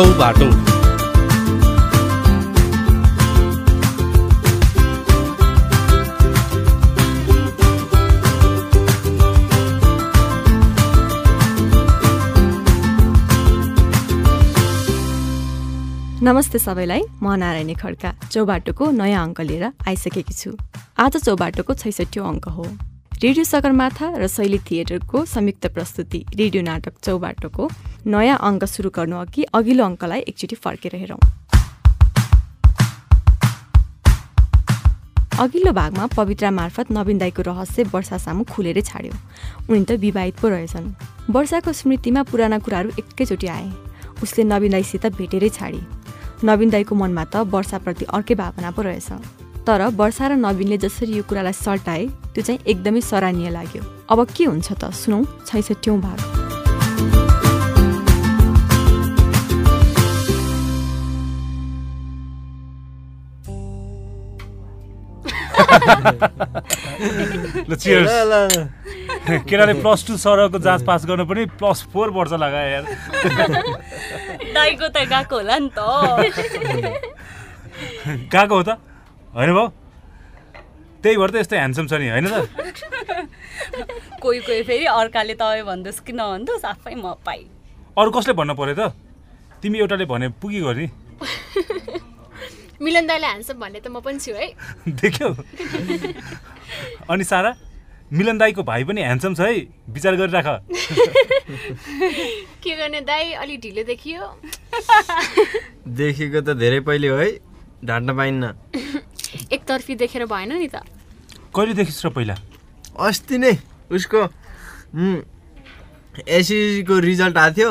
चौबाटो नमस्ते सबैलाई म नारायणी खड्का। चौबाटोको नयाँ अङ्क लिएर आइसकेकी छु। आज चौबाटोको छैसठौँ अङ्क हो। रेडियो सगरमाथा र शैली थिएटरको संयुक्त प्रस्तुति रेडियो नाटक चौबाटोको नयाँ अङ्क सुरु गर्नु अघि अघिल्लो अङ्कलाई एकचोटि फर्केर हेरौँ। अघिल्लो भागमा पवित्रा मार्फत नवीन दाईको रहस्य वर्षा सामु खुलेरै छाड्यो। उनी त विवाहित पो रहेछन्। वर्षाको स्मृतिमा पुराना कुराहरू एकैचोटि आए। उसले नवीन दाईसित भेटेरै छाडी। नवीन दाईको मनमा त वर्षाप्रति अर्कै भावना पो रहेछ। तर वर्षा र नवीनले जसरी यो कुरालाई सल्टाए त्यो चाहिँ एकदमै सराहनीय लाग्यो। अब के हुन्छ त? सुनौ छैसठौँ भाग। ल चियर्स केटाले प्लस टू सरको जाँच पास गर्न पनि प्लस फोर वर्ष लगायो यार। दाइको त गएको होला नि त। गएको हो त? होइन भाउ त्यही भएर त यस्तो ह्यान्डसम छ नि होइन त? कोही कोही फेरि अर्काले तपाईँ भन्नुहोस् कि नभन्नुहोस् आफै म पाइ अरू कसले भन्नु पऱ्यो त? तिमी एउटाले भने पुगी गर्ने? मिलन दाईले ह्यान्डसम भन्ने त म पनि छु है। देख्यौ। अनि सारा मिलन दाईको भाइ पनि ह्यान्डसम छ है विचार गरिराख। के गर्ने दाई अलि ढिलो देखियो। देखेको त धेरै पहिले हो है ढाँट्न पाइन्न। एकतर्फी देखेर भएन नि त। कहिले देखिस् र पहिला? अस्ति नै उसको एसएससीको रिजल्ट आएको थियो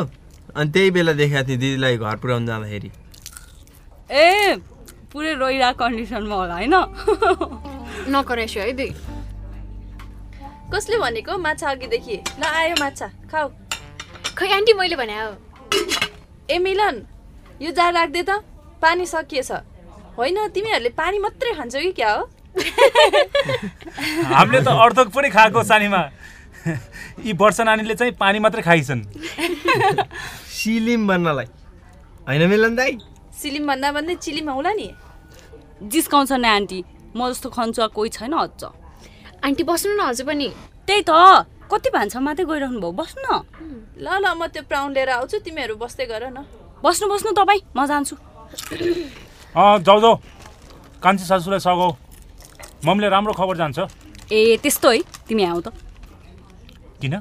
अनि त्यही बेला देखाएको थिएँ दिदीलाई घर पुऱ्याउनु जाँदाखेरि। ए पुरै रोइरहेको कन्डिसनमा होला होइन? नकरेछु है दुई कसले भनेको? माछा अघिदेखि। ल आयो माछा खाऊ। खै आन्टी मैले भने हो ए मिलन यो जार राख्दे त पानी सकिएछ। होइन तिमीहरूले पानी मात्रै खान्छौ कि क्या हो? हामीले त अर्थक पनि खाएको सानीमा। यी वर्ष नानीले चाहिँ पानी मात्रै खाइछन्। सिलिम बन्नलाई। होइन मिलन दाई? सिलिम भन्दा भन्दै चिलिम आउला नि? जिस्काउँछ नि आन्टी। म जस्तो खन्चुवा कोही छैन अझ। आन्टी बस्नु न हजुर पनि। त्यही त। कति भान्सा मात्रै गइरहनु भयो? बस्नु न। ल ल म त्यो प्राउन लिएर आउँछु। तिमीहरू बस्दै गर न। बस्नु बस्नु तपाईँ। म जान्छु। जाऊ जाऊ। कान्छी सासूलाई सघाउ। मम्मीले राम्रो खबर जान्छ। ए त्यस्तो है। तिमी आऊ त। किन?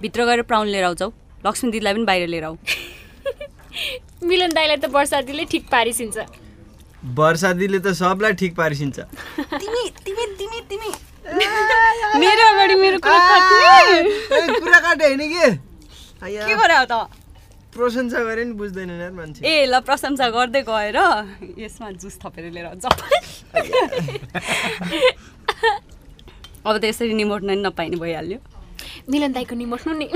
भित्र गएर प्राउन लिएर आउँछौ लक्ष्मी दिदीलाई पनि बाहिर लिएर आऊ। मिलन दाईलाई त वर्षादीले ठिक पारिसिन्छ। वर्षा दिदीले त सबलाई ठिक पारिसिन्छ। तिमी तिमी तिमी तिमी। मेरो अगाडि मेरो कुरा काट्ने। कुरा काटे होइन कि? आया, के गरे त? प्रशंसा गरे नि बुझ्दैन यार मान्छे। ए ल प्रशंसा गर्दै गएर यसमा जुस थपेर लिएर आउँछ अब त यसरी निमोट्न नि नपाइने भइहाल्यो। मिलन दाईको निमोट्नु नि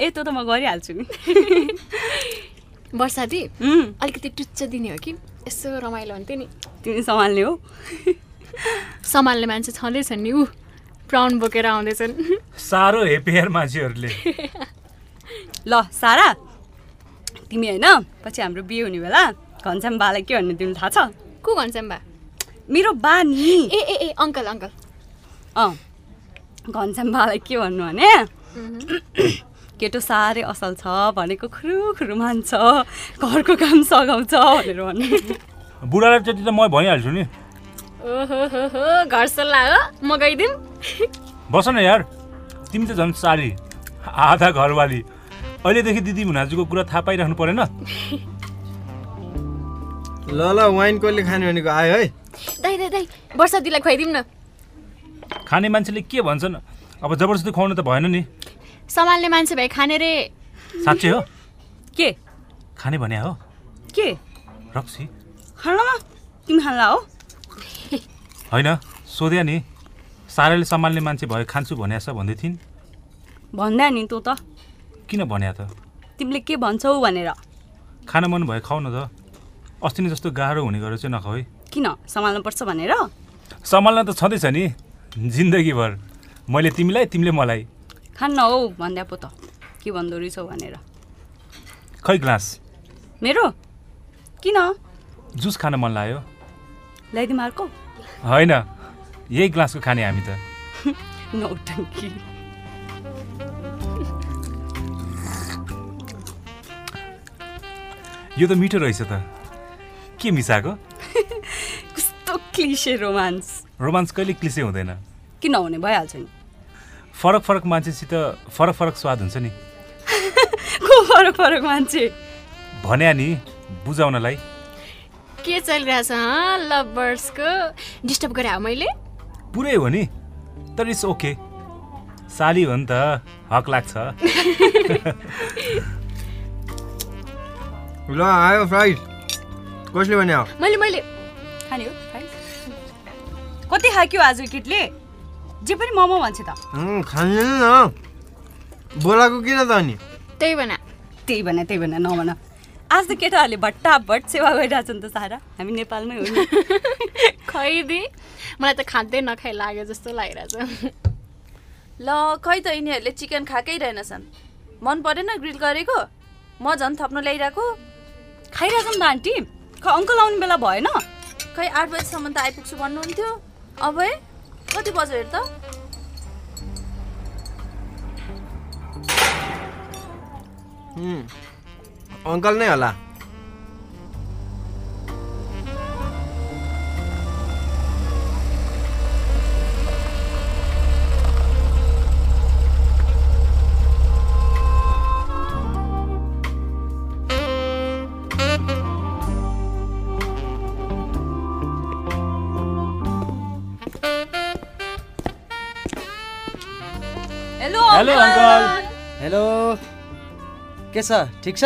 ए त्यो त म गरिहाल्छु नि। वर्षादी उम्, अलिकति टुच्च दिने हो कि? यसो रमाइलो हुन्थ्यो नि। तिमी सम्हाल्ने हो। सम्हाल्ने मान्छे छँदैछन् नि ऊ। प्राउन बोकेर आउँदैछन्। साह्रो हेपियर मान्छेहरूले। ल सारा। तिमी होइन? पछि हाम्रो बिहे हुने बेला घनश्याम बालाई के भन्ने तिमीलाई थाहा छ? को भन्छन् बा? मेरो बा नि ए ए ए अङ्कल अङ्कल। अँ। घनश्याम बालाई के भन्नु भने केटो साह्रै असल छ भनेको खुरु खुरु मान्छ घरको काम सघाउँछ भनेर भन्नु। बुढालाई त्यति त म भनिहाल्छु नि। ओहो हो हो घर सल्लाह हो म गइदिउँ बस न यार तिमी त झन् सारी आधा घरवाली। अहिलेदेखि दिदी मुनाजुको कुरा थाहा पाइराख्नु परेन। ल ल वाइन कसले खाने भनेको आयो है। दाई दाई दाई वर्षादीलाई खुवाइदिउँ न। खाने मान्छेले के भन्छन्? अब जबरजस्ती खुवाउनु त भएन नि। सम्हाल्ने मान्छे भए खाने रे। साँच्चै हो? के? खाने भने हो। के? रक्सी। खानामा तिमी खान्ला हो। होइन सोध्या नि साराले सम्हाल्ने मान्छे भयो खान्छु भन्या छ भन्दै थिइन्। भन्दा नि तँ त। किन भन्या त? तिमीले के भन्छौ भनेर। खान मन भयो खाऊ न त। अस्ति नै जस्तो गाह्रो हुने गरेर चाहिँ नखाऊ है। किन? सम्हाल्नुपर्छ भनेर? सम्हाल्न त छँदैछ नि। जिन्दगीभर। मैले तिमीलाई तिमीले मलाई। खान्न हौ भन्दा पो त। के भन्दो रहेछौ भनेर। खै ग्लास? मेरो? किन? जुस खान मन लाग्यो। ल्याइदिउँ अर्को। होइन। यही ग्लासको खाने हामी त। नौटङ्की यो त मिठो रहेछ त। के मिसाएको? कस्तो क्लिसे रोमान्स। रोमान्स कहिले क्लिसे हुँदैन। किन हुने भइहाल्छ नि। फरक फरक मान्छेसित फरक फरक स्वाद हुन्छ नि। को फरक फरक मान्छे? भन्या नि बुझाउनलाई। के चलिरहेछ हँ लभर्सको? डिस्टर्ब गरे मैले? पुरै हो नि तर इट्स ओके। साली हो नि त हक लाग्छ। ल आयो फ्राइड कसले मैले मैले खाने हो फ्राइज? कति खाक्यो आज केटले जे पनि मोमो भन्छ त खाँदैन न बोलाएको किन त अनि त्यही भन त्यही भने त्यही भने नभन आज त केटाहरूले भट्टाभट सेवा गरिरहेछ नि त सारा हामी नेपालमै हो खैदी मलाई त खाँदै नखाइ लाग्यो जस्तो लागिरहेछ ल खै त यिनीहरूले चिकन खाएकै रहेनछन् मन परेन ग्रिल गरेको म झन् थप्नु ल्याइरहेको नि त आन्टी। ख अङ्कल आउने बेला भएन? खै आठ बजीसम्म त आइपुग्छु भन्नुहुन्थ्यो। अब है कति बज्यो हेर त। अङ्कल नै हेलो। के छ? ठिक छ?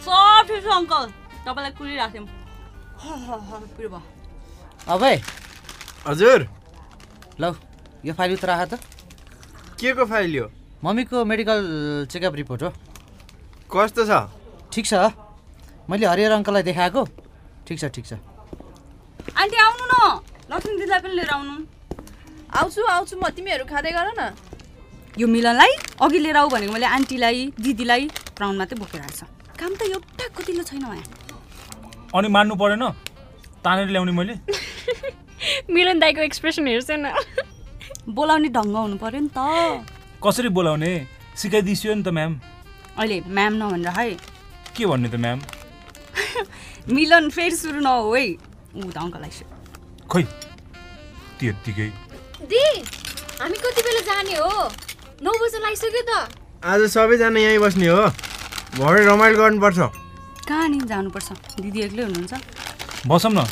सब ठिक छ अङ्कल। तपाईँलाई कुरिराख्यौँ अभय हजुर। लौ यो फाइल उत्र राख त। के को फाइल यो? मम्मीको मेडिकल चेकअप रिपोर्ट हो। कस्तो छ? ठिक छ मैले हरिहर अङ्कललाई देखाएको। ठिक छ ठिक छ। आन्टी आउनु न। लक्ष्मी दिदीलाई पनि लिएर आउनु। आउँछु आउँछु म। तिमीहरू खाँदै गर न। यो मिलनलाई अघि लिएर आऊ भनेको मैले आन्टीलाई दिदीलाई। राउन्ड मात्रै बोकेर आएको छ काम त एउटा कतिलो छैन यहाँ अनि मान्नु परेन? तानेर ल्याउने मैले? मिलन दाईको एक्सप्रेसन हेर्छ न। बोलाउने ढङ्ग हुनु पर्यो नि त। कसरी बोलाउने? सिकाइदिसियो नि त म्याम। अहिले म्याम नभनेर है। के भन्ने त म्याम? मिलन फेरि सुरु नहो है ऊ त अङ्कल आइसक्यो। खोइ त्यत्तिकै दि हामी कति बेला जाने हो? नौ बजी लागिसक्यो त। आज सबैजना यहीँ बस्ने हो। भरे रमाइलो गर्नुपर्छ। कहाँ नि जानुपर्छ? दिदी एक्लै हुनुहुन्छ? बसौँ न।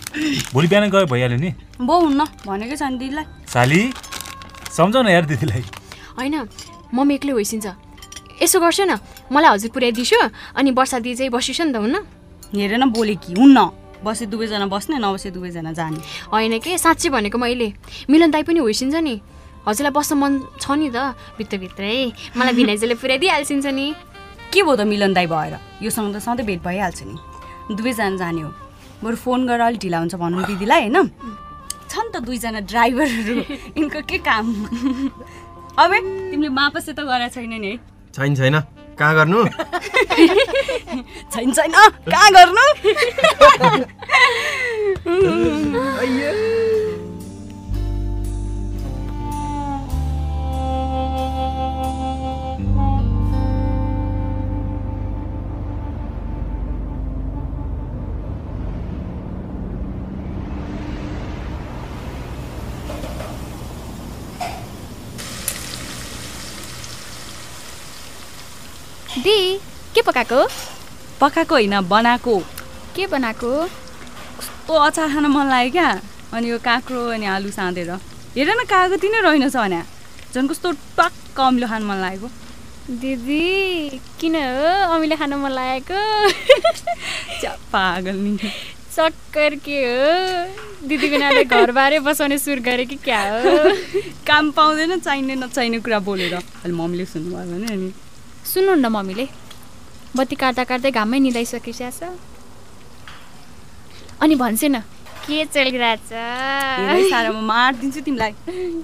भोलि बिहान गयो भइहाल्यो नि। बौ हुन्न भनेकै छ नि दिदीलाई। साली सम्झाउ न यार दिदीलाई। होइन मम्मी एक्लै होइसिन्छ। यसो गर्छ न मलाई हजुर पुऱ्याइदिन्छु अनि वर्षा दिदी चाहिँ बसिस नि त हुन्न। हेर न बोले कि हुन्न। बसे दुवैजना बस्ने नबसे दुवैजना जाने। होइन के साँच्चै भनेको मैले। मिलन दाई पनि होइसिन्छ नि। हजुरलाई बस्न मन छ नि त भित्रभित्रै। मलाई भिनाइजूले पुऱ्याइदिइहाल्छिन्छ नि। के भयो त मिलन दाई भएर? योसँग त सधैँ भेट भइहाल्छ नि। दुवैजना जाने हो। बरु फोन गरेर अलिक ढिला हुन्छ भनौँ दिदीलाई होइन? छ नि त दुईजना ड्राइभरहरू। यिनको के काम? अब तिमीले मापसे त गरेको छैन नि है। छैन छैन। कहाँ गर्नु? छैन छैन। कहाँ गर्नु? पकाएको? पकाएको होइन बनाएको। के बनाएको? कस्तो अचार खान मन लाग्यो क्या। अनि यो काँक्रो अनि आलु साँधेर। हेर न कागती नै रहेनछ भने। झन् कस्तो टक्क अमिलो खानु मन लागेको। दिदी किन हो? अमिले खान मन लागेको। पागल नि। चक्कर के हो? दिदीको नामले घरबारै बसाउने सुर गरे कि क्या हो? काम पाउँदैन चाहिने नचाहिने कुरा बोलेर। अहिले मम्मीले सुन्नुभयो भने अनि। सुन्नु न मम्मीले। बत्ती काट्दा काट्दै घाममै निदाइसकिसकेछ अनि भन्छ न के चलिरहेछ? हेरै सारा म मारिदिन्छु तिमीलाई।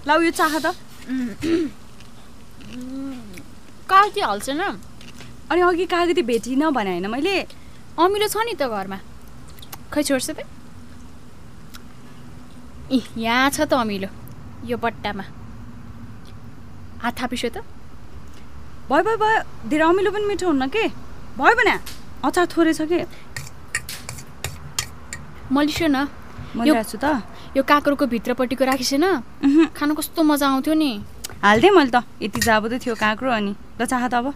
ल यो चाह त। काटी हाल्छ न। अनि अघि कागती भेटिनँ भने होइन मैले। अमिलो छ नि त घरमा। खै छोड्छु त इ यहाँ छ त अमिलो यो बट्टामा। हात थापिसो त। भयो भयो भयो धेरै अमिलो पनि मिठो हुन्न के? भयो भने अचार थोरै छ कि? मैले सुन मैले यो- ल्याएको छु त। यो काँक्रोको भित्रपट्टिको राखिसेन खानु कस्तो मजा आउँथ्यो नि। हालिदिएँ मैले त। यति जाबो त थियो काँक्रो अनि। ल चाह त अब।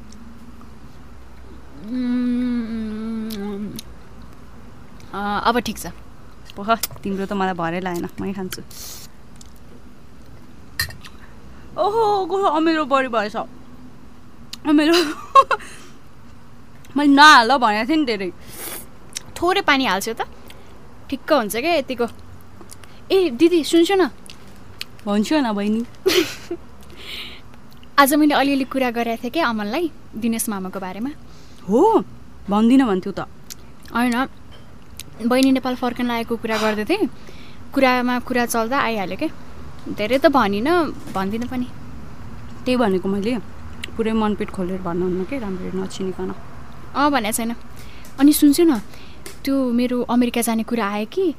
अब ठिक छ। पख तिम्रो त मलाई भरै लागेन। मै खान्छु। ओहो ओहो अमिलो बढी भएछ। अमिलो। मैले नहाल भनेको थिएँ नि धेरै। थोरै पानी हाल्छु त। ठिक्क हुन्छ क्या यतिको? ए दिदी सुन्छु न। भन्छु न बहिनी। आज मैले अलिअलि कुरा गरेको थिएँ क्या अमनलाई दिनेश मामाको बारेमा। हो भन्दिनँ भन्थ्यौ त। होइन बहिनी नेपाल फर्कन लागेको कुरा गर्दै थिएँ। कुरामा कुरा चल्दा आइहाल्यो क्या धेरै त भनिनँ भन्दिनँ पनि। त्यही भनेको मैले। पुरै मनपेट खोलेर भन्नुहुन्न कि राम्ररी नचिनिकन। अँ भनेको छैन। अनि सुन्छु न त्यो मेरो अमेरिका जाने कुरा आयो कि?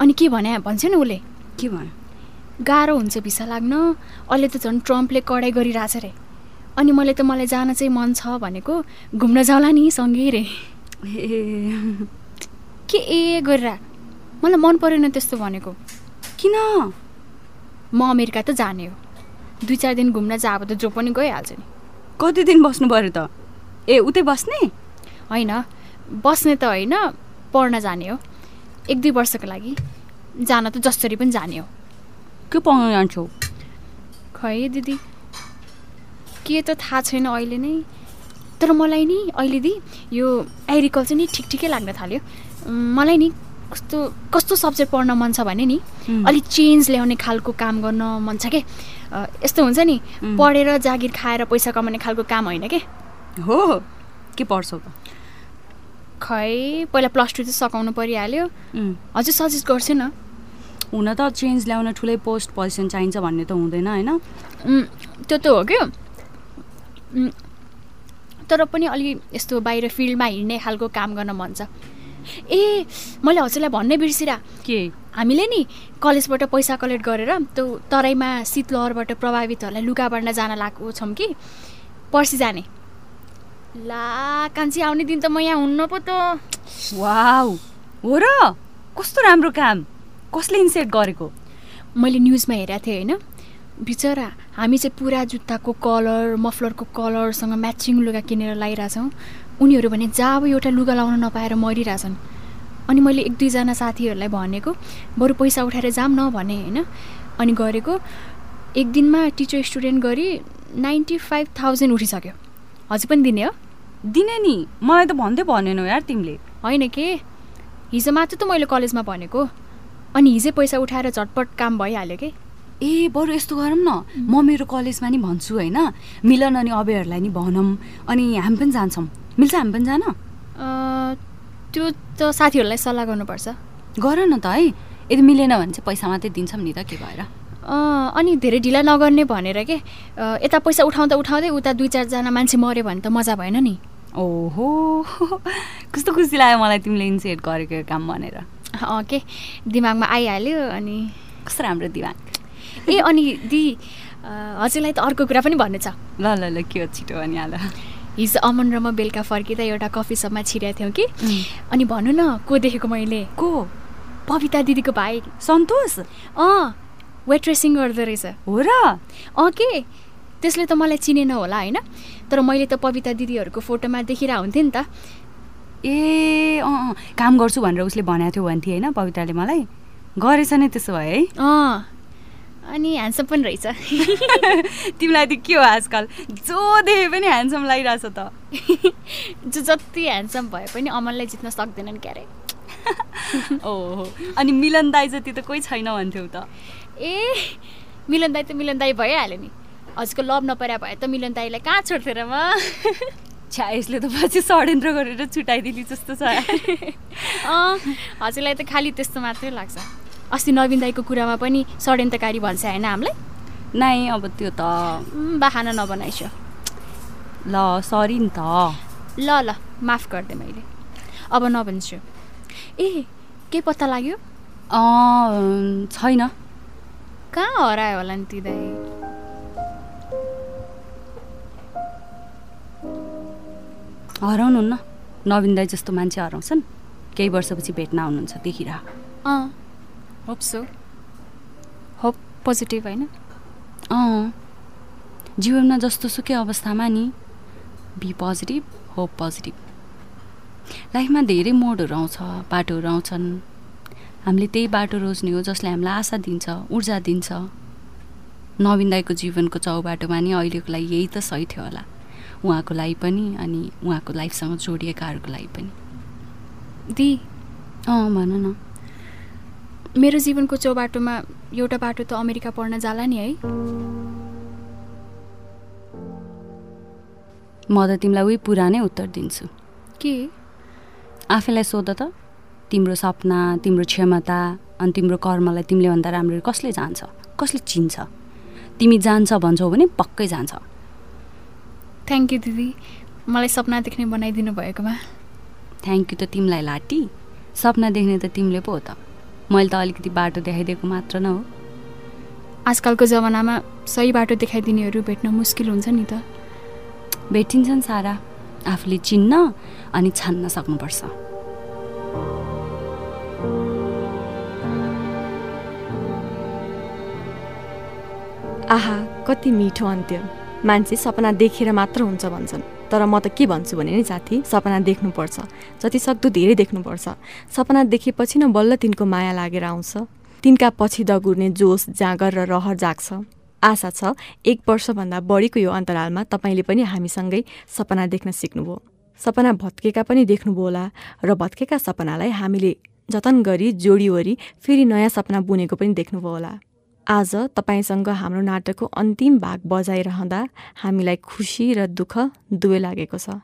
अनि के भने भन्छ नि उसले? के भयो? गाह्रो हुन्छ भिसा लाग्न। अहिले त झन् ट्रम्पले कडाइ गरिरहेछ रे। अनि मैले त मलाई जान चाहिँ मन छ भनेको घुम्न जाउँला नि सँगै रे। ए। के ए गरेर? मलाई मन परेन त्यस्तो भनेको। किन? म अमेरिका त जाने हो। दुई चार दिन घुम्न जा अब त जो पनि गइहाल्छ नि। कति दिन बस्नु पऱ्यो त? ए उतै बस्ने? होइन बस्ने त होइन पढ्न जाने हो। एक दुई वर्षको लागि। जान त जसरी पनि जाने हो। के पाउनु जान्छौ? खै दिदी के त थाहा छैन अहिले नै। तर मलाई नि अहिले दि यो एग्रिकल्चर नि ठिक ठिकै लाग्न थाल्यो। मलाई नि कस्तो कस्तो सब्जेक्ट पढ्न मन छ भने नि. अलिक चेन्ज ल्याउने खालको काम गर्न मन छ के। यस्तो हुन्छ नि. पढेर जागिर खाएर पैसा कमाउने खालको काम होइन के? हो। के पढ्छौ त? खै पहिला प्लस टू चाहिँ सकाउनु परिहाल्यो। हजुर सजेस्ट गर्छु न। हुन त चेन्ज ल्याउन ठुलै पोस्ट पोजिसन चाहिन्छ भन्ने त हुँदैन होइन? त्यो त हो क्या। तर पनि अलि यस्तो बाहिर फिल्डमा हिँड्ने खालको काम गर्न मन छ। ए मैले हजुरलाई भन्नै बिर्सिरा। के? हामीले नि कलेजबाट पैसा कलेक्ट गरेर त्यो तराईमा शीतलहरबाट प्रभावितहरूलाई लुगा बाँड्न जान लागेको छौँ कि। पर्सि जाने। ला कान्छी आउने दिन त म यहाँ हुन्न पो त। वाउ। हो र? कस्तो राम्रो काम। कसले इन्सेट गरेको? मैले न्युजमा हेरेको थिएँ होइन। बिचरा हामी चाहिँ पुरा जुत्ताको कलर मफलरको कलरसँग म्याचिङ लुगा किनेर लगाइरहेछौँ उनीहरू भने जहाँ अब एउटा लुगा लाउन नपाएर मरिरहेछन् अनि मैले एक दुईजना साथीहरूलाई भनेको बरु पैसा उठाएर जाऊँ न भने होइन। अनि गरेको एक दिनमा टिचर स्टुडेन्ट गरी नाइन्टी फाइभ थाउजन्ड उठिसक्यो। हजुर पनि दिने हो। दिने नि। मलाई त भन्दै भनेनौ यार तिमीले। होइन के? हिजो मात्र त मैले कलेजमा भनेको। अनि हिजै पैसा उठाएर झटपट काम भइहाल्यो कि? ए बरु यस्तो गरौँ न। म मेरो कलेजमा नि भन्छु होइन। मिलन अनि अभयहरूलाई नि भनौँ। अनि हामी पनि जान्छौँ। मिल्छ हामी पनि जान? त्यो त साथीहरूलाई सल्लाह गर्नुपर्छ। गर न त है। यदि मिलेन भने चाहिँ पैसा मात्रै दिन्छौँ नि त के भएर? अनि धेरै ढिला नगर्ने भनेर के? यता पैसा उठाउँदा उठाउँदै उता दुई चारजना मान्छे मऱ्यो भने त मजा भएन नि। ओहो। कस्तो खुसी लाग्यो मलाई तिमीले इनिसिएट गरेको यो काम भनेर। अँ के? दिमागमा आइहाल्यो अनि? कस्तो राम्रो दिमाग। ए अनि दि हजुरलाई त अर्को कुरा पनि भन्नु छ। ल ल ल के हो छिटो भनिहाल हिजो अमन र म बेलुका फर्किँदा एउटा कफी सपमा छिरेको थियौँ कि? अनि भन्नु न को देखेको मैले? को? पविता दिदीको भाइ। सन्तोष? अँ वेट्रेसिङ गर्दो रहेछ। हो र? अँ के? त्यसले त मलाई चिनेन होला होइन? तर मैले त पविता दिदीहरूको फोटोमा देखिरहेको हुन्थेँ नि त। ए अँ अँ, काम गर्छु भनेर उसले भनेको थियो भन्थे होइन पवित्राले मलाई। गरेछ नै त्यसो भए है। अँ अनि ह्यान्डसम पनि रहेछ। तिमीलाई त के हो आजकल? जो देखे पनि ह्यान्डसम लागिरहेछ त। जो जति ह्यान्डसम भए पनि अमनलाई जित्न सक्दैनन् क्यारे। ओहो अनि मिलन दाई जति त कोही छैन भन्थ्यौ त। ए मिलन दाई त मिलन दाई भइहाल्यो नि। हजुरको लभ नपरा भए त मिलन दाईलाई कहाँ छोड्थ्यो र म? छ्या यसले त पछि षड्यन्त्र गरेर छुट्याइदिली जस्तो छ। अँ हजुरलाई त खालि त्यस्तो मात्रै लाग्छ। अस्ति नवीन दाईको कुरामा पनि षड्यन्त्रकारी भन्छ होइन हामीलाई? नै अब त्यो त बाहाना नबनाइस। ल सरी नि त। ल ल माफ गरिदिएँ मैले। अब नभन्छु ए के पत्ता लाग्यो? अँ, छैन। कहाँ हरायो होला नि ती दाइ हराउनुहुन्न। नवीन दाई जस्तो मान्छे हराउँछन्। केही वर्षपछि भेट्न आउनुहुन्छ देखिरह। अँ होप सो। होप पोजिटिभ होइन? अँ। जीवनमा जस्तो सुकै अवस्थामा नि बी पोजिटिभ होप पोजिटिभ। लाइफमा धेरै मोडहरू आउँछ बाटोहरू आउँछन्। हामीले त्यही बाटो रोज्ने हो जसले हामीलाई आशा दिन्छ ऊर्जा दिन्छ। नवीन दाईको जीवनको चौबाटोमा नि अहिलेको लागि यही त सही थियो होला। उहाँको लागि पनि अनि उहाँको लाइफसँग जोडिएकाहरूको लागि पनि। दि? अँ भन न। मेरो जीवनको चौबाटोमा एउटा बाटो त अमेरिका पढ्न जाला नि है। म त तिमीलाई उही पुरानै उत्तर दिन्छु। के? आफैलाई सोध त। तिम्रो सपना तिम्रो क्षमता अनि तिम्रो कर्मलाई तिमीले भन्दा राम्ररी कसले जान्छ कसले चिन्छ? तिमी जान्छ भन्छौ भने पक्कै जान्छ। थ्याङ्क यू दिदी। मलाई सपना देख्ने बनाइदिनु भएकोमा। थ्याङ्क यू त तिमीलाई लाटी। सपना देख्ने त तिमीले पो हो त। मैले त अलिकति बाटो देखाइदिएको मात्र न हो। आजकलको जमानामा सही बाटो देखाइदिनेहरू भेट्न मुस्किल हुन्छ नि त। भेटिन्छन् सारा। आफूले चिन्न अनि छान्न सक्नुपर्छ। आहा कति मिठो अन्त्य। मान्छे सपना देखेर मात्र हुन्छ भन्छन्। तर म त के भन्छु भने नि साथी सपना देख्नुपर्छ। जति सक्दो धेरै देख्नुपर्छ। सपना देखेपछि न बल्ल तिनको माया लागेर आउँछ। तिनका पछि दगुर्ने जोस जाँगर र रहर जाग्छ। आशा छ एक वर्षभन्दा बढीको यो अन्तरालमा तपाईँले पनि हामीसँगै सपना देख्न सिक्नुभयो। सपना भत्केका पनि देख्नुभयो होला र भत्केका सपनालाई हामीले जतन गरी जोडीवरी फेरि नयाँ सपना बुनेको पनि देख्नुभयो होला। आज तपाईँसँग हाम्रो नाटकको अन्तिम भाग बजाइरहँदा हामीलाई खुसी र दुःख दुवै लागेको छ।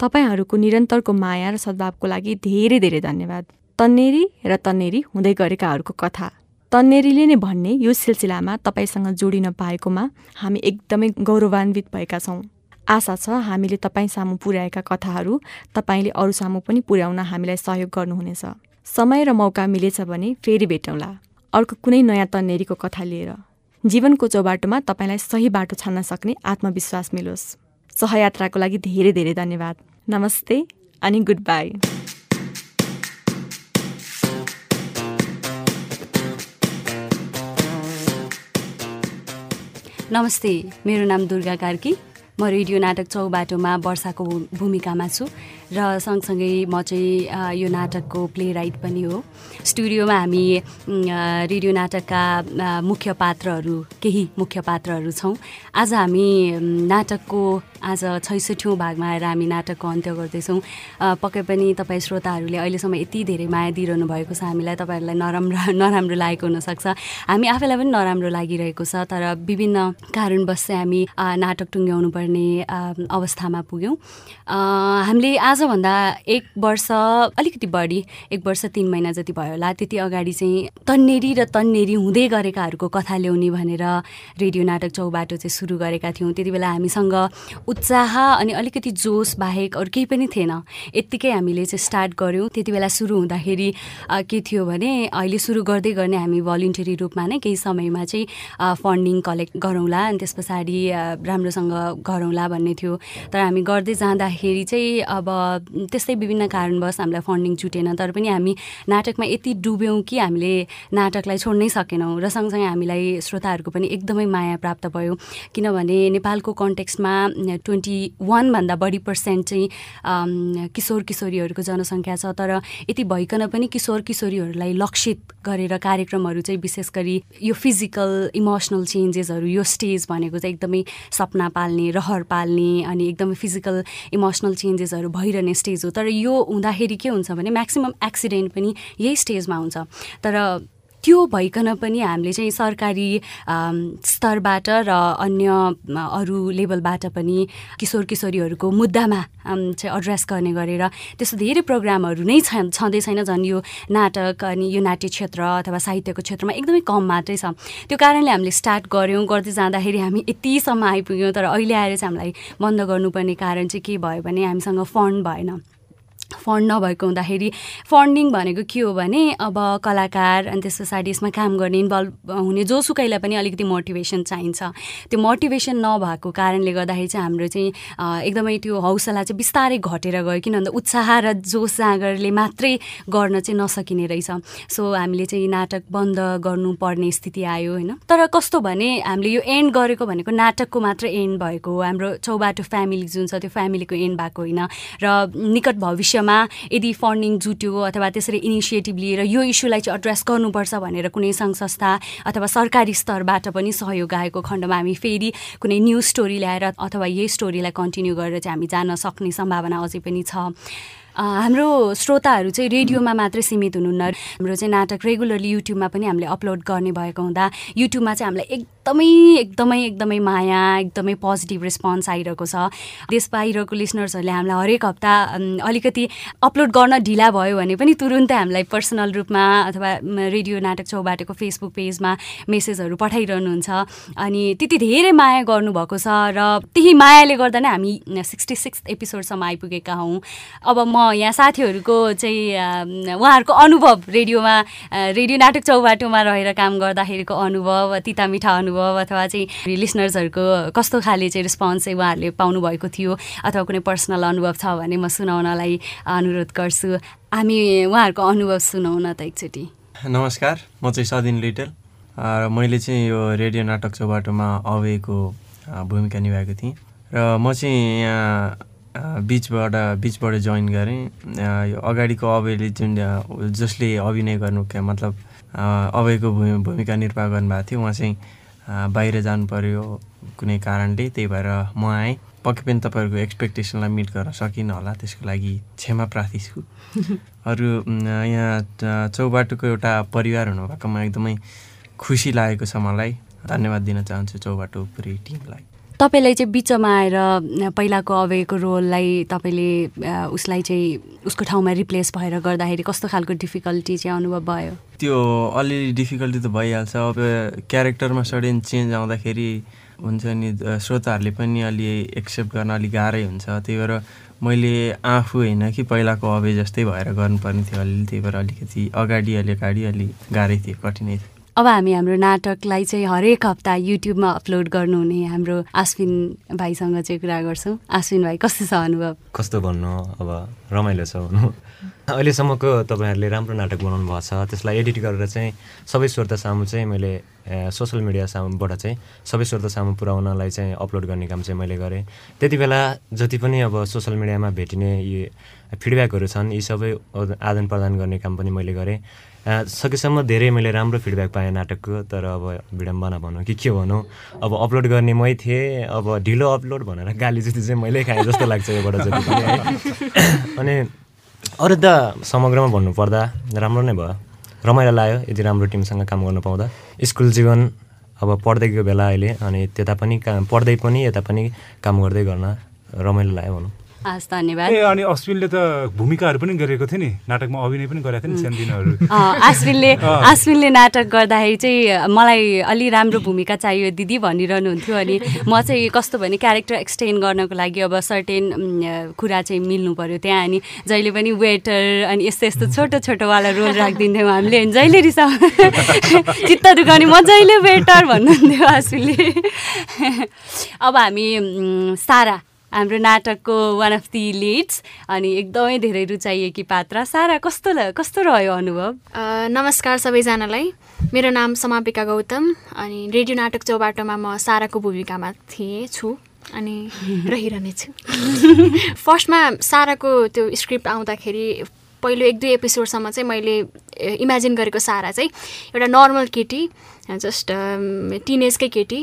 तपाईँहरूको निरन्तरको माया र सद्भावको लागि धेरै धेरै धन्यवाद। तन्नेरी र तन्नेरी हुँदै गरेकाहरूको कथा। तन्नेरीले नै भन्ने यो सिलसिलामा तपाईँसँग जोडिन पाएकोमा हामी एकदमै गौरवान्वित भएका छौँ। आशा छ हामीले तपाईँ सामु पुर्याएका कथाहरू तपाईँले अरू सामु पनि पुर्याउन हामीलाई सहयोग गर्नुहुनेछ। समय र मौका मिलेछ भने फेरि भेटौँला। अर्को कुनै नयाँ तन्नेरीको कथा लिएर। जीवनको चौबाटोमा तपाईँलाई सही बाटो छान्न सक्ने आत्मविश्वास मिलोस्। सहयात्राको लागि धेरै धेरै धन्यवाद। नमस्ते अनि गुड बाई। नमस्ते मेरो नाम दुर्गा कार्की म रेडियो नाटक चौबाटोमा वर्षाको भूमिकामा छु। र सँगसँगै म चाहिँ यो नाटकको प्ले राइट पनि हो। स्टुडियोमा हामी रेडियो नाटकका मुख्य पात्रहरू केही मुख्य पात्रहरू छौँ। आज हामी नाटकको आज छैसठौँ भागमा आएर हामी नाटकको अन्त्य गर्दैछौँ। पक्कै पनि तपाईँ श्रोताहरूले अहिलेसम्म यति धेरै माया दिइरहनु भएको छ हामीलाई तपाईँहरूलाई नराम्रो नराम्रो लागेको हुनसक्छ। हामी आफैलाई पनि नराम्रो लागिरहेको छ तर विभिन्न कारणवश चाहिँ हामी नाटक टुङ्ग्याउनु पर्ने अवस्थामा पुग्यौँ। हामीले आजभन्दा एक वर्ष अलिकति बढी एक वर्ष तिन महिना जति भयो होला त्यति अगाडि चाहिँ तन्नेरी र तन्नेरी हुँदै गरेकाहरूको कथा ल्याउने भनेर रेडियो नाटक चौबाटो चाहिँ सुरु गरेका थियौँ। त्यति बेला हामीसँग उत्साह अनि अलिकति जोस बाहेक अरू केही पनि थिएन। यत्तिकै हामीले चाहिँ स्टार्ट गऱ्यौँ। त्यति बेला सुरु हुँदाखेरि के थियो भने अहिले सुरु गर्दै गर्ने हामी भलिन्टरी रूपमा नै केही समयमा चाहिँ फन्डिङ कलेक्ट गरौँला अनि त्यस पछाडि राम्रोसँग गरौँला भन्ने थियो। तर हामी गर्दै जाँदाखेरि चाहिँ अब त्यस्तै विभिन्न कारणवश हामीलाई फन्डिङ जुटेन तर पनि हामी नाटकमा यति डुब्यौँ कि हामीले नाटकलाई छोड्नै सकेनौँ र सँगसँगै हामीलाई श्रोताहरूको पनि एकदमै माया प्राप्त भयो। किनभने नेपालको कन्टेक्स्टमा ट्वेन्टी वानभन्दा बढी पर्सेन्ट चाहिँ किशोर किशोरीहरूको जनसङ्ख्या छ। तर यति भइकन पनि किशोर किशोरीहरूलाई लक्षित गरेर कार्यक्रमहरू चाहिँ विशेष गरी यो फिजिकल इमोसनल चेन्जेसहरू यो स्टेज भनेको चाहिँ एकदमै सपना पाल्ने रहर पाल्ने अनि एकदमै फिजिकल इमोसनल चेन्जेसहरू भइरहने स्टेज हो तर यो हुँदाखेरि के हुन्छ भने म्याक्सिमम् एक्सिडेन्ट पनि यही स्टेजमा हुन्छ। तर त्यो भइकन पनि हामीले चाहिँ सरकारी स्तरबाट र अन्य अरू लेभलबाट पनि किशोर किशोरीहरूको मुद्दामा चाहिँ एड्रेस गर्ने गरेर त्यस्तो धेरै प्रोग्रामहरू नै छँदै छैन झन् यो नाटक अनि यो नाट्य क्षेत्र अथवा साहित्यको क्षेत्रमा एकदमै कम मात्रै छ। त्यो कारणले हामीले स्टार्ट गऱ्यौँ गर्दै जाँदाखेरि हामी यतिसम्म आइपुग्यौँ तर अहिले आएर चाहिँ हामीलाई बन्द गर्नुपर्ने कारण चाहिँ के भयो भने हामीसँग फन्ड भएन। फन्ड नभएको हुँदाखेरि फन्डिङ भनेको के हो भने अब कलाकार अनि त्यस पछाडि यसमा काम गर्ने इन्भल्भ हुने जोसुकैलाई पनि अलिकति मोटिभेसन चाहिन्छ। त्यो मोटिभेसन नभएको कारणले गर्दाखेरि चाहिँ हाम्रो चाहिँ एकदमै त्यो हौसला चाहिँ बिस्तारै घटेर गयो। किन भन्दा उत्साह र जोस जाँगरले मात्रै गर्न चाहिँ नसकिने रहेछ। सो हामीले चाहिँ नाटक बन्द गर्नुपर्ने स्थिति आयो होइन। तर कस्तो भने हामीले यो एन्ड गरेको भनेको नाटकको मात्र एन्ड भएको हो। हाम्रो चौबाटो फ्यामिली जुन छ त्यो फ्यामिलीको एन्ड भएको होइन। र निकट भविष्यमा यदि फन्डिङ जुट्यो अथवा त्यसरी इनिसिएटिभ लिएर यो इस्युलाई चाहिँ एड्रेस गर्नुपर्छ भनेर कुनै सङ्घ संस्था अथवा सरकारी स्तरबाट पनि सहयोग आएको खण्डमा हामी फेरि कुनै न्युज स्टोरी ल्याएर अथवा यही स्टोरीलाई कन्टिन्यू गरेर चाहिँ हामी जान सक्ने सम्भावना अझै पनि छ। हाम्रो श्रोताहरू चाहिँ रेडियोमा मात्रै सीमित हुनुहुन्न। हाम्रो चाहिँ नाटक रेगुलरली युट्युबमा पनि हामीले अपलोड गर्ने भएको हुँदा युट्युबमा चाहिँ हामीलाई एकदमै एकदमै एकदमै माया एकदमै पोजिटिभ रेस्पोन्स आइरहेको छ। देश बाहिरको लिसनर्सहरूले हामीलाई हरेक हप्ता अलिकति अपलोड गर्न ढिला भयो भने पनि तुरुन्तै हामीलाई पर्सनल रूपमा अथवा रेडियो नाटक चौबाटेको फेसबुक पेजमा मेसेजहरू पठाइरहनुहुन्छ। अनि त्यति धेरै माया गर्नुभएको छ र त्यही मायाले गर्दा नै हामी सिक्सटी सिक्स एपिसोडसम्म आइपुगेका हौँ। अब म यहाँ साथीहरूको चाहिँ उहाँहरूको अनुभव रेडियोमा रेडियो नाटक चौबाटोमा रहेर काम गर्दाखेरिको अनुभव तिता मिठा अथवा चाहिँ लिसनर्सहरूको कस्तो खाले चाहिँ रेस्पोन्स चाहिँ उहाँहरूले पाउनुभएको थियो अथवा कुनै पर्सनल अनुभव छ भने म सुनाउनलाई अनुरोध गर्छु। हामी उहाँहरूको अनुभव सुनौ न त एकचोटि। नमस्कार म चाहिँ सदिन लिटल। र मैले चाहिँ यो रेडियो नाटक चौबाटोमा अवेको भूमिका निभाएको थिएँ। र म चाहिँ यहाँ बिचबाट बिचबाट जोइन गरेँ। यो अगाडिको अवेले जुन जसले अभिनय गर्नु मतलब अ, अवेको भूमि भूमिका निर्वाह गर्नुभएको थियो उहाँ चाहिँ बाहिर जानु पर्यो कुनै कारणले त्यही भएर म आएँ। पक्कै पनि तपाईँहरूको एक्सपेक्टेसनलाई मिट गर्न सकिनँ होला त्यसको लागि क्षमा प्रार्थी छु अरू यहाँ चौबाटोको एउटा परिवार हुनुभएकोमा एकदमै खुसी लागेको छ मलाई। धन्यवाद दिन चाहन्छु चौबाटो पुरै टिमलाई। तपाईँलाई चाहिँ बिचमा आएर पहिलाको अवेको रोललाई तपाईँले उसलाई चाहिँ उसको ठाउँमा रिप्लेस भएर गर्दाखेरि कस्तो खालको डिफिकल्टी चाहिँ अनुभव भयो? त्यो अलिअलि डिफिकल्टी त भइहाल्छ। अब क्यारेक्टरमा सडन चेन्ज आउँदाखेरि हुन्छ नि श्रोताहरूले पनि अलि एक्सेप्ट गर्न अलिक गाह्रै हुन्छ। त्यही भएर मैले आफू होइन कि पहिलाको अवे जस्तै भएर गर्नुपर्ने थियो अलिअलि। त्यही भएर अलिकति अगाडि अलि अगाडि अलि गाह्रै थियो कठिनै थियो। अब हामी हाम्रो नाटकलाई चाहिँ हरेक हप्ता युट्युबमा अपलोड गर्नुहुने हाम्रो आश्विन भाइसँग चाहिँ कुरा गर्छौँ। आश्विन भाइ कस्तो छ अनुभव? कस्तो भन्नु? अब रमाइलो छ अहिलेसम्मको तपाईँहरूले राम्रो नाटक बनाउनु भएको छ। त्यसलाई एडिट गरेर चाहिँ सबै श्रोता सामु चाहिँ मैले सोसियल मिडिया सामुबाट चाहिँ सबै श्रोता सामु पुऱ्याउनलाई चाहिँ अपलोड गर्ने काम चाहिँ मैले गरेँ। त्यति बेला जति पनि अब सोसियल मिडियामा भेटिने यी फिडब्याकहरू छन् यी सबै आदान प्रदान गर्ने काम पनि मैले गरेँ। सकेसम्म धेरै मैले राम्रो फिडब्याक पाएँ नाटकको तर अब विडम्बना भनौँ कि के भनौँ अब अपलोड गर्ने मै थिएँ अब ढिलो अपलोड भनेर गाली जति चाहिँ मैले खाएँ जस्तो लाग्छ योबाट जति पनि अनि अरू त समग्रमा भन्नुपर्दा राम्रो नै भयो। रमाइलो लाग्यो यति राम्रो टिमसँग काम गर्नु पाउँदा। स्कुल जीवन अब पढ्दैको बेला अहिले अनि त्यता पनि काम पढ्दै पनि यता पनि काम गर्दै गर्न रमाइलो लाग्यो भनौँ। हस् धन्यवाद। ए अनि अश्विनले त भूमिकाहरू पनि गरेको थियो नि। नाटकमा अभिनय पनि गरेको थियो नि सानोतिनोहरू अँ, आश्विनले आश्विनले नाटक गर्दाखेरि चाहिँ मलाई अलि राम्रो भूमिका चाहियो दिदी भनिरहनुहुन्थ्यो अनि म चाहिँ कस्तो भने क्यारेक्टर एक्सटेन्ड गर्नको लागि अब सर्टेन कुरा चाहिँ मिल्नु पऱ्यो त्यहाँ अनि जहिले पनि वेटर अनि यस्तो यस्तो छोटो छोटोवाला रोल राखिदिन्थ्यौँ हामीले अनि जहिले रिसा चित्त दुखाउने म जहिले वेटर भन्नुहुन्थ्यो आश्विनले अब हामी सारा हाम्रो नाटकको वान अफ दि लिड्स अनि एकदमै धेरै रुचाइएकी पात्र। सारा कस्तो कस्तो रह्यो अनुभव? नमस्कार सबैजनालाई। मेरो नाम समापिका गौतम अनि रेडियो नाटक चौबाटोमा म साराको भूमिकामा थिएँ छु अनि रहिरहनेछु। फर्स्टमा साराको त्यो स्क्रिप्ट आउँदाखेरि पहिलो एक दुई एपिसोडसम्म चाहिँ मैले इमेजिन गरेको सारा चाहिँ एउटा नर्मल केटी जस्ट टिनेजकै केटी।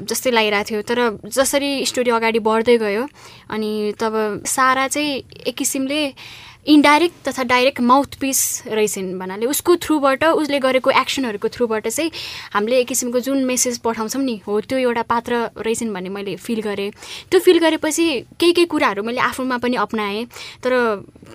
जस्तै लागिरहेको थियो। तर जसरी स्टोरी अगाडि बढ्दै गयो अनि तब सारा चाहिँ एक किसिमले इन्डाइरेक्ट तथा डाइरेक्ट माउथ पिस रहेछन् भन्नाले उसको थ्रुबाट उसले गरेको एक्सनहरूको थ्रुबाट चाहिँ हामीले एक किसिमको जुन मेसेज पठाउँछौँ नि हो त्यो एउटा पात्र रहेछन् भन्ने मैले फिल गरेँ। त्यो फिल गरेपछि केही केही कुराहरू मैले आफूमा पनि अप्नाएँ। तर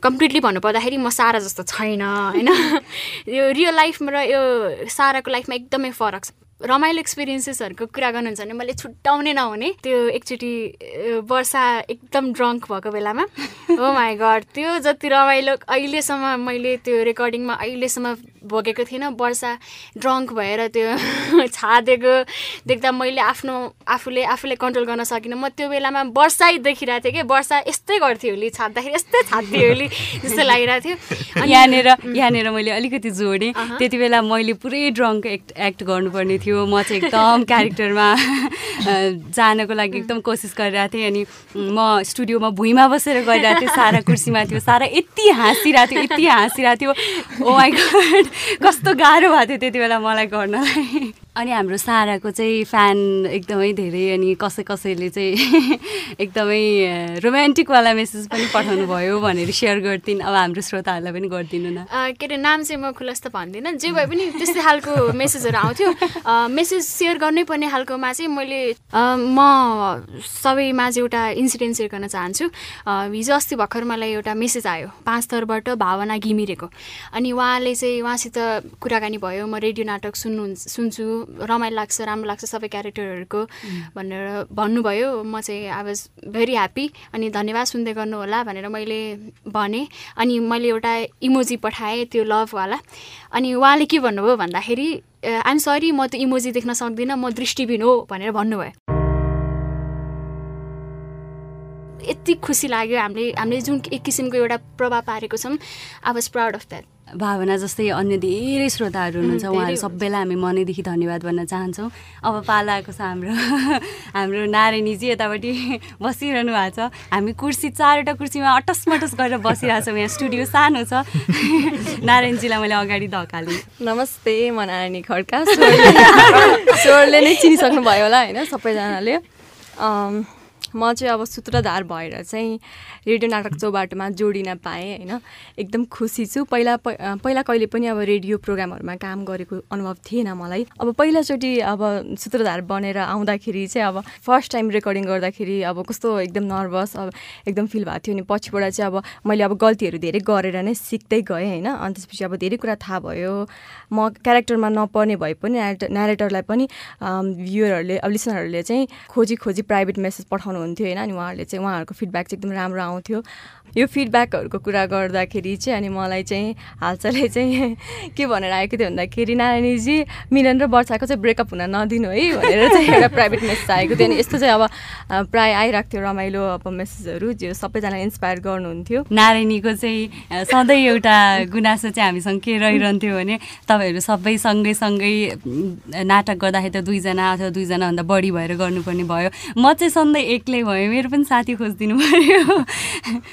कम्प्लिटली भन्नुपर्दाखेरि म सारा जस्तो छैन होइन। यो रियल लाइफमा र यो साराको लाइफमा एकदमै फरक छ। रमाइलो एक्सपिरियन्सेसहरूको कुरा गर्नुहुन्छ भने मैले छुट्याउनै नहुने। त्यो एकचोटि वर्षा एकदम ड्रङ्क भएको बेलामा। हो माई गड त्यो जति रमाइलो अहिलेसम्म मैले त्यो रेकर्डिङमा अहिलेसम्म भोगेको थिइनँ वर्षा ड्रङ्क भएर त्यो छादेको देख्दा मैले आफ्नो आफूले आफूले कन्ट्रोल गर्न सकिनँ। म त्यो बेलामा वर्षै देखिरहेको थिएँ कि? वर्षा यस्तै गर्थ्यो होली छाड्दाखेरि यस्तै छाड्थ्यो होली जस्तो लागिरहेको थियो। अनि- यहाँनिर यहाँनिर मैले अलिकति जोडेँ। त्यति बेला मैले पुरै ड्रङ्क एक्ट एक्ट गर्नुपर्ने थियो। म चाहिँ एकदम क्यारेक्टरमा जानको लागि एकदम कोसिस गरिरहेको थिएँ। अनि म स्टुडियोमा भुइँमा बसेर गरिरहेको थिएँ। सारा कुर्सीमा थियो। सारा यति हाँसिरहेको थियो यति हाँसिरहेको थियो। ओ माई गड कस्तो गाह्रो भएको थियो त्यति बेला मलाई गर्नलाई। अनि हाम्रो साराको चाहिँ फ्यान एकदमै धेरै अनि कसै कसैले चाहिँ एकदमै रोमान्टिकवाला मेसेज पनि पठाउनु भयो भनेर सेयर गरिदिनु अब हाम्रो श्रोताहरूलाई पनि गरिदिनु न। के अरे नाम चाहिँ म खुलस्त भन्दिनँ। जे भए पनि त्यस्तै खालको मेसेजहरू आउँथ्यो। मेसेज सेयर गर्नै पर्ने खालकोमा चाहिँ मैले म सबैमा चाहिँ एउटा इन्सिडेन्ट सेयर गर्न चाहन्छु। हिजो अस्ति भर्खर मलाई एउटा मेसेज आयो पाँच थरबाट भावना घिमिरेको। अनि उहाँले चाहिँ उहाँसित कुराकानी भयो म रेडियो नाटक सुन्नु सुन्छु। रमाइलो लाग्छ राम्रो लाग्छ सबै क्यारेक्टरहरूको भनेर भन्नुभयो। म चाहिँ आई वाज भेरी ह्याप्पी अनि धन्यवाद सुन्दै गर्नु होला भनेर मैले भने। अनि मैले एउटा इमोजी पठाएँ त्यो लभवाला अनि उहाँले के भन्नुभयो भन्दाखेरि आइम सरी म त्यो इमोजी देख्न सक्दिनँ म दृष्टिबिन हो भनेर भन्नुभयो। यति खुसी लाग्यो। हामीले हामीले जुन एक किसिमको एउटा प्रभाव पारेको छौँ I was proud of that भावना जस्तै अन्य धेरै श्रोताहरू हुनुहुन्छ उहाँहरू सबैलाई हामी मनैदेखि धन्यवाद भन्न चाहन्छौँ। अब पाला आएको छ हाम्रो हाम्रो नारायणीजी यतापट्टि बसिरहनु भएको छ। हामी कुर्सी चारवटा कुर्सीमा अटस मटस गरेर बसिरहेको छौँ यहाँ स्टुडियो सानो छ। नारायणजीलाई मैले अगाडि धकालेँ। नमस्ते म नारायणी खड्का। स्वरले नै चिनिसक्नुभयो होला होइन सबैजनाले। म चाहिँ अब सूत्रधार भएर चाहिँ रेडियो नाटक चौबाटोमा जोडिन पाएँ होइन। एकदम खुसी छु। पहिला पहिला कहिले पनि अब रेडियो प्रोग्रामहरूमा काम गरेको अनुभव थिएन मलाई। अब पहिलाचोटि अब सूत्रधार बनेर आउँदाखेरि चाहिँ अब फर्स्ट टाइम रेकर्डिङ गर्दाखेरि अब कस्तो एकदम नर्भस अब एकदम फिल भएको थियो। अनि पछिबाट चाहिँ अब मैले अब गल्तीहरू धेरै गरेर नै सिक्दै गएँ होइन। अनि त्यसपछि अब धेरै कुरा थाहा भयो। म क्यारेक्टरमा नपर्ने भए पनि न्यारेटर न्यारेटरलाई पनि भ्युवरहरूले अब लिसनरहरूले चाहिँ खोजी खोजी प्राइभेट मेसेज पठाउनुहुन्थ्यो होइन अनि उहाँहरूले चाहिँ उहाँहरूको फिडब्याक चाहिँ एकदम राम्रो आउँथ्यो। यो फिडब्याकहरूको कुरा गर्दाखेरि चाहिँ अनि मलाई चाहिँ हालचालै चाहिँ के भनेर आएको थियो भन्दाखेरि नारायणीजी मिलन र वर्षाको चाहिँ ब्रेकअप हुन नदिनु है भनेर चाहिँ एउटा प्राइभेट मेसेज आएको थियो। अनि यस्तो चाहिँ अब प्रायः आइरहेको थियो रमाइलो अब मेसेजहरू जो सबैजना इन्सपायर गर्नुहुन्थ्यो। नारायणीको चाहिँ सधैँ एउटा गुनासो चाहिँ हामीसँग के रहिरहन्थ्यो भने तपाईँहरू सबै सँगै सँगै नाटक गर्दाखेरि त दुईजना अथवा दुईजनाभन्दा बढी भएर गर्नुपर्ने भयो। म चाहिँ सधैँ एक्लै भएँ मेरो पनि साथी खोजिदिनु पऱ्यो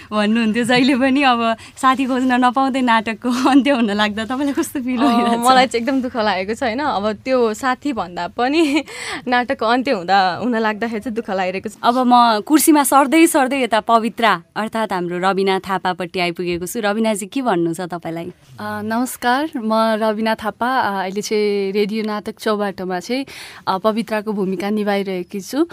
भन्नुहुन्थ्यो जहिले पनि अब साथी खोज्न नपाउँदै नाटकको अन्त्य हुन लाग्दा तपाईँलाई कस्तो फिल अँ, मलाई चाहिँ एकदम दुःख लागेको छ होइन। अब त्यो साथी भन्दा पनि नाटकको अन्त्य हुँदा हुन लाग्दाखेरि चाहिँ दुःख लागिरहेको छ। अब म कुर्सीमा सर्दै सर्दै यता पवित्रा अर्थात् हाम्रो रविना थापापट्टि आइपुगेको छु। रविनाजी के भन्नु छ तपाईँलाई? अ, नमस्कार। म रविना थापा। अहिले चाहिँ रेडियो नाटक चौबाटोमा चाहिँ पवित्राको भूमिका निभाइरहेकी छु।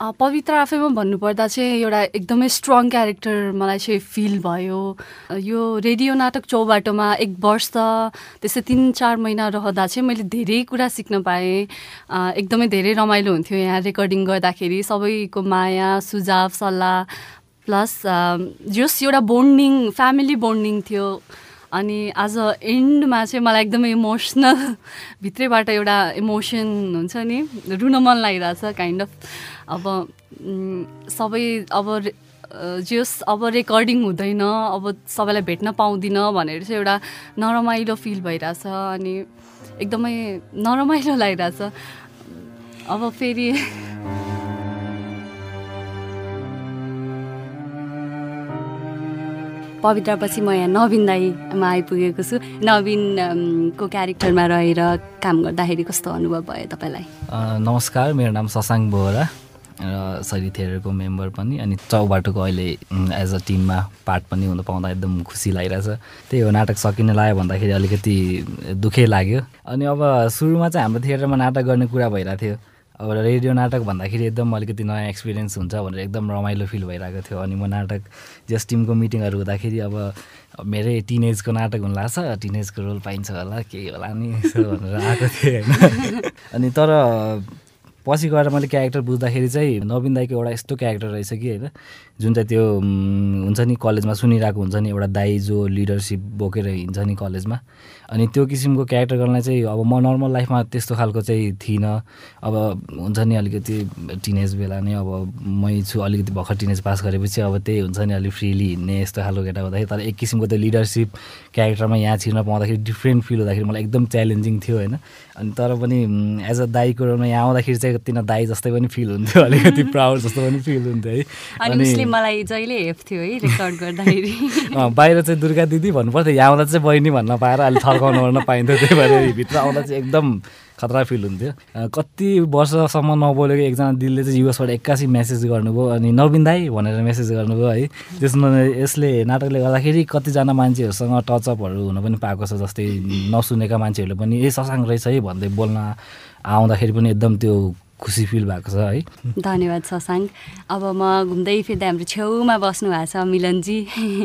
पवित्र आफैमा भन्नुपर्दा चाहिँ एउटा एकदमै स्ट्रङ क्यारेक्टर मलाई चाहिँ फिल भयो। यो रेडियो नाटक चौबाटोमा एक वर्ष त्यस्तै तिन चार महिना रहँदा चाहिँ मैले धेरै कुरा सिक्न पाएँ। एकदमै धेरै रमाइलो हुन्थ्यो यहाँ रेकर्डिङ गर्दाखेरि सबैको माया सुझाव सल्लाह प्लस जस एउटा बोन्डिङ फ्यामिली बोन्डिङ थियो। अनि आज एन्डमा चाहिँ मलाई एकदमै इमोसनल भित्रैबाट एउटा इमोसन हुन्छ नि रुन मन लागिरहेछ काइन्ड अफ अब सबै अब जस अब रेकर्डिङ हुँदैन अब सबैलाई भेट्न पाउँदिनँ भनेर चाहिँ एउटा नरमाइलो फिल भइरहेछ अनि एकदमै नरमाइलो लागिरहेछ। अब फेरि पवित्रापछि म यहाँ नवीन दाईमा आइपुगेको छु। नवीन अम, को क्यारेक्टरमा रहेर काम गर्दाखेरि कस्तो अनुभव भयो तपाईँलाई? नमस्कार मेरो नाम शशाङ्क बोहरा। र सरी थिएटरको मेम्बर पनि अनि चौबाटोको अहिले एज अ टिममा पार्ट पनि हुन पाउँदा एकदम खुसी लागिरहेछ। त्यही हो नाटक सकिन लाग्यो भन्दाखेरि अलिकति दुःखै लाग्यो। अनि अब सुरुमा चाहिँ हाम्रो थिएटरमा नाटक गर्ने कुरा भइरहेको थियो। अब रेडियो नाटक भन्दाखेरि एकदम अलिकति नयाँ एक्सपिरियन्स हुन्छ भनेर एकदम रमाइलो फिल भइरहेको थियो। अनि म नाटक जस टिमको मिटिङहरू हुँदाखेरि अब मेरै टिनेजको नाटक हुन लाग्छ टिनेजको रोल पाइन्छ होला केही होला नि यसो भनेर आएको थिएँ होइन। अनि तर पछि गएर मैले क्यारेक्टर बुझ्दाखेरि चाहिँ नवीन दाईको एउटा यस्तो क्यारेक्टर रहेछ कि होइन? जुन चाहिँ त्यो हुन्छ नि कलेजमा सुनिरहेको हुन्छ नि एउटा दाई जो लिडरसिप बोकेर हिँड्छ नि कलेजमा। अनि त्यो किसिमको क्यारेक्टर गर्नलाई चाहिँ अब म नर्मल लाइफमा त्यस्तो खालको चाहिँ थिइनँ। अब हुन्छ नि अलिकति टिनेज बेला नै अब मै छु अलिकति भर्खर टिनेज पास गरेपछि अब त्यही हुन्छ नि अलिक फ्रिली हिँड्ने यस्तो खालको केटा हुँदाखेरि। तर एक किसिमको त्यो लिडरसिप क्यारेक्टरमा यहाँ छिर्न पाउँदाखेरि डिफ्रेन्ट फिल हुँदाखेरि मलाई एकदम च्यालेन्जिङ थियो होइन। अनि तर पनि एज अ दाईको रोलमा यहाँ आउँदाखेरि चाहिँ किन दाई जस्तै पनि फिल हुन्थ्यो अलिकति प्राउड जस्तो पनि फिल हुन्थ्यो है। अनि मलाई जहिले हेप्थ्यो है रेकर्ड गर्दाखेरि। बाहिर चाहिँ दुर्गा दिदी भन्नुपर्थ्यो यहाँ आउँदा चाहिँ बहिनी भन्न पाएर अहिले थर्काउनु ओर्न पाइन्थ्यो त्यही भएर भित्र आउँदा चाहिँ एकदम खतरा फिल हुन्थ्यो। कति वर्षसम्म नबोलेको एकजना दिदीले चाहिँ युएसबाट एक्कासी मेसेज गर्नुभयो अनि नवीन दाई भनेर मेसेज गर्नुभयो है। त्यसमा यसले नाटकले गर्दाखेरि कतिजना मान्छेहरूसँग टचअपहरू हुन पनि पाएको छ जस्तै नसुनेका मान्छेहरूले पनि ए ससाङ रहेछ है भन्दै बोल्न आउँदाखेरि पनि एकदम त्यो खुसी फिल भएको छ है? धन्यवाद ससाङ अब म घुम्दै फिर्दै हाम्रो छेउमा बस्नु भएको छ मिलनजी।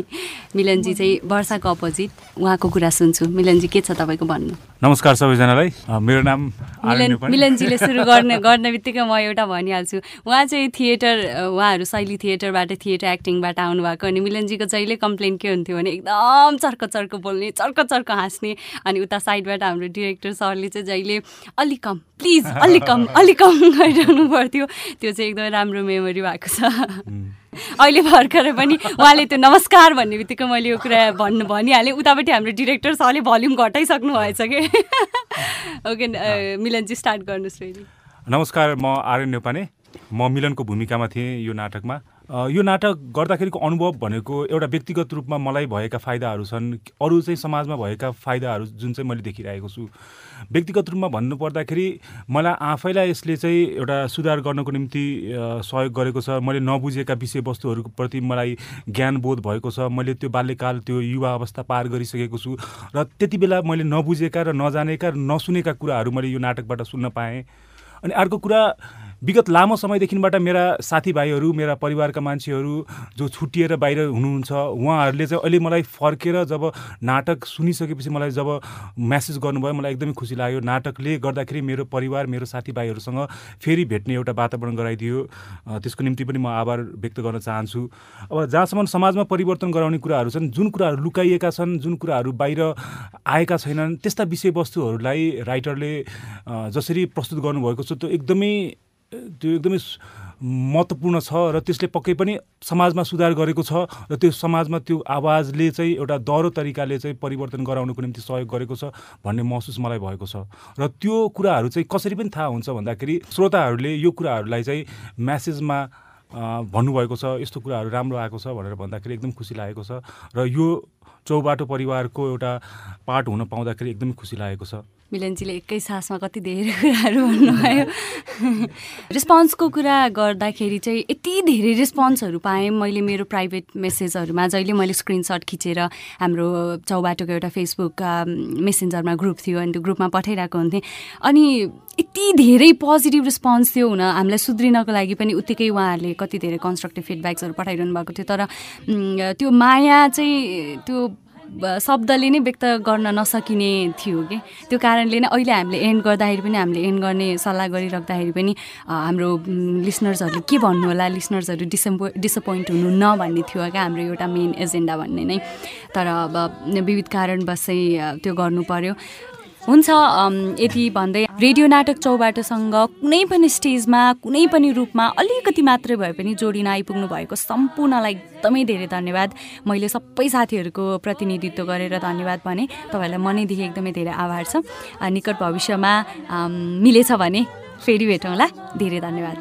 मिलनजी चाहिँ वर्षाको अपोजिट। उहाँको कुरा सुन्छु। मिलनजी के छ तपाईँको भन्नु? नमस्कार सबैजनालाई। मेरो नाम मिलन। मिलनजीले सुरु गर्ने गर्ने बित्तिकै म एउटा भनिहाल्छु। उहाँ चाहिँ थिएटर उहाँहरू शैली थिएटरबाट थिएटर एक्टिङबाट आउनुभएको अनि मिलनजीको जहिले कम्प्लेन के हुन्थ्यो भने एकदम चर्को चर्को बोल्ने चर्को चर्को हाँस्ने अनि उता साइडबाट हाम्रो डिरेक्टर सरले चाहिँ जहिले अलिक कम प्लिज अलिक कम अलिक कम गरिरहनु पर्थ्यो। त्यो चाहिँ एकदमै राम्रो मेमोरी भएको छ। अहिले भर्खर पनि उहाँले त्यो नमस्कार भन्ने बित्तिकै मैले यो कुरा भन्नु भनिहालेँ। उतापट्टि हाम्रो डिरेक्टर सरले भल्युम घटाइसक्नु भएछ कि? ओके मिलनजी स्टार्ट गर्नुहोस् फेरि। नमस्कार म आर्यन नेपाने। म मिलनको भूमिकामा थिएँ यो नाटकमा। यो नाटक गर्दाखेरिको अनुभव भनेको एउटा व्यक्तिगत रूपमा मलाई भएका फाइदाहरू छन् अरू चाहिँ समाजमा भएका फाइदाहरू जुन चाहिँ मैले देखिरहेको छु। व्यक्तिगत रूपमा भन्नुपर्दाखेरि मलाई आफैलाई यसले चाहिँ एउटा सुधार गर्नको निम्ति सहयोग गरेको छ। मैले नबुझेका विषयवस्तुहरूप्रति मलाई ज्ञान बोध भएको छ। मैले त्यो बाल्यकाल त्यो युवा अवस्था पार गरिसकेको छु। र त्यति बेला मैले नबुझेका र नजानेका र नसुनेका कुराहरू मैले यो नाटकबाट सुन्न पाएँ। अनि अर्को कुरा विगत लामो समयदेखिबाट मेरा साथीभाइहरू मेरा परिवारका मान्छेहरू जो छुट्टिएर बाहिर हुनुहुन्छ उहाँहरूले चाहिँ अहिले मलाई फर्केर जब नाटक सुनिसकेपछि मलाई जब म्यासेज गर्नुभयो मलाई एकदमै खुसी लाग्यो। नाटकले गर्दाखेरि मेरो परिवार मेरो साथीभाइहरूसँग फेरि भेट्ने एउटा वातावरण गराइदियो। त्यसको निम्ति पनि म आभार व्यक्त गर्न चाहन्छु। अब जहाँसम्म समाजमा परिवर्तन गराउने कुराहरू छन् जुन कुराहरू लुकाइएका छन् जुन कुराहरू बाहिर आएका छैनन् त्यस्ता विषयवस्तुहरूलाई राइटरले जसरी प्रस्तुत गर्नुभएको छ त्यो एकदमै त्यो एकदमै महत्त्वपूर्ण छ र त्यसले पक्कै पनि समाजमा सुधार गरेको छ र त्यो समाजमा त्यो आवाजले चाहिँ एउटा दह्रो तरिकाले चाहिँ परिवर्तन गराउनुको निम्ति सहयोग गरेको छ भन्ने महसुस मलाई भएको छ। र त्यो कुराहरू चाहिँ कसरी पनि थाहा हुन्छ भन्दाखेरि श्रोताहरूले यो कुराहरूलाई चाहिँ म्यासेजमा भन्नुभएको छ यस्तो कुराहरू राम्रो आएको छ भनेर भन्दाखेरि एकदम खुसी लागेको छ र यो चौबाटो परिवारको एउटा पार्ट हुन पाउँदाखेरि एकदमै खुसी लागेको छ। मिलनजीले एकै सासमा कति धेरै कुराहरू भन्नुभयो। रेस्पोन्सको कुरा गर्दाखेरि चाहिँ यति धेरै रेस्पोन्सहरू पाएँ। मैले मेरो प्राइभेट मेसेजहरूमा जहिले मैले स्क्रिनसट खिचेर हाम्रो चौबाटोको एउटा फेसबुक मेसेन्जरमा ग्रुप थियो अनि त्यो ग्रुपमा पठाइरहेको हुन्थेँ। अनि यति धेरै पोजिटिभ रेस्पोन्स थियो हुन हामीलाई सुध्रिनको लागि पनि उत्तिकै उहाँहरूले कति धेरै कन्स्ट्रक्टिभ फिडब्याक्सहरू पठाइरहनु भएको थियो। तर त्यो माया चाहिँ त्यो शब्दले नै व्यक्त गर्न नसकिने थियो कि? त्यो कारणले नै अहिले हामीले एन्ड गर्दाखेरि पनि हामीले एन्ड गर्ने सल्लाह गरिराख्दाखेरि पनि हाम्रो लिसनर्सहरूले के भन्नु होला? लिसनर्सहरू डिसम्पो डिसपोइन्ट हुनु न भन्ने थियो क्या हाम्रो एउटा मेन एजेन्डा भन्ने नै। तर अब विविध कारणवश त्यो गर्नु पर्यो। हुन्छ यति भन्दै रेडियो नाटक चौबाटोसँग कुनै पनि स्टेजमा कुनै पनि रूपमा अलिकति मात्रै भए पनि जोडिन आइपुग्नु भएको सम्पूर्णलाई एकदमै धेरै धन्यवाद। मैले सबै साथीहरूको प्रतिनिधित्व गरेर धन्यवाद भने तपाईँहरूलाई मनैदेखि एकदमै धेरै आभार छ। निकट भविष्यमा मिलेछ भने फेरि भेटौँला। धेरै धन्यवाद।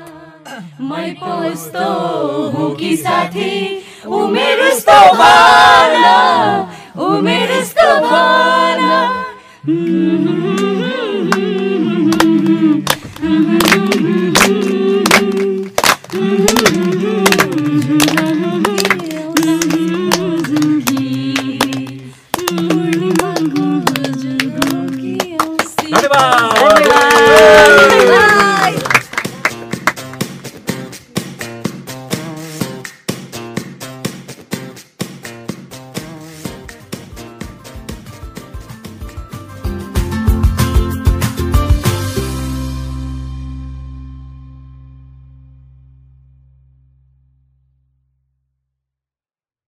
उमेर यस्तो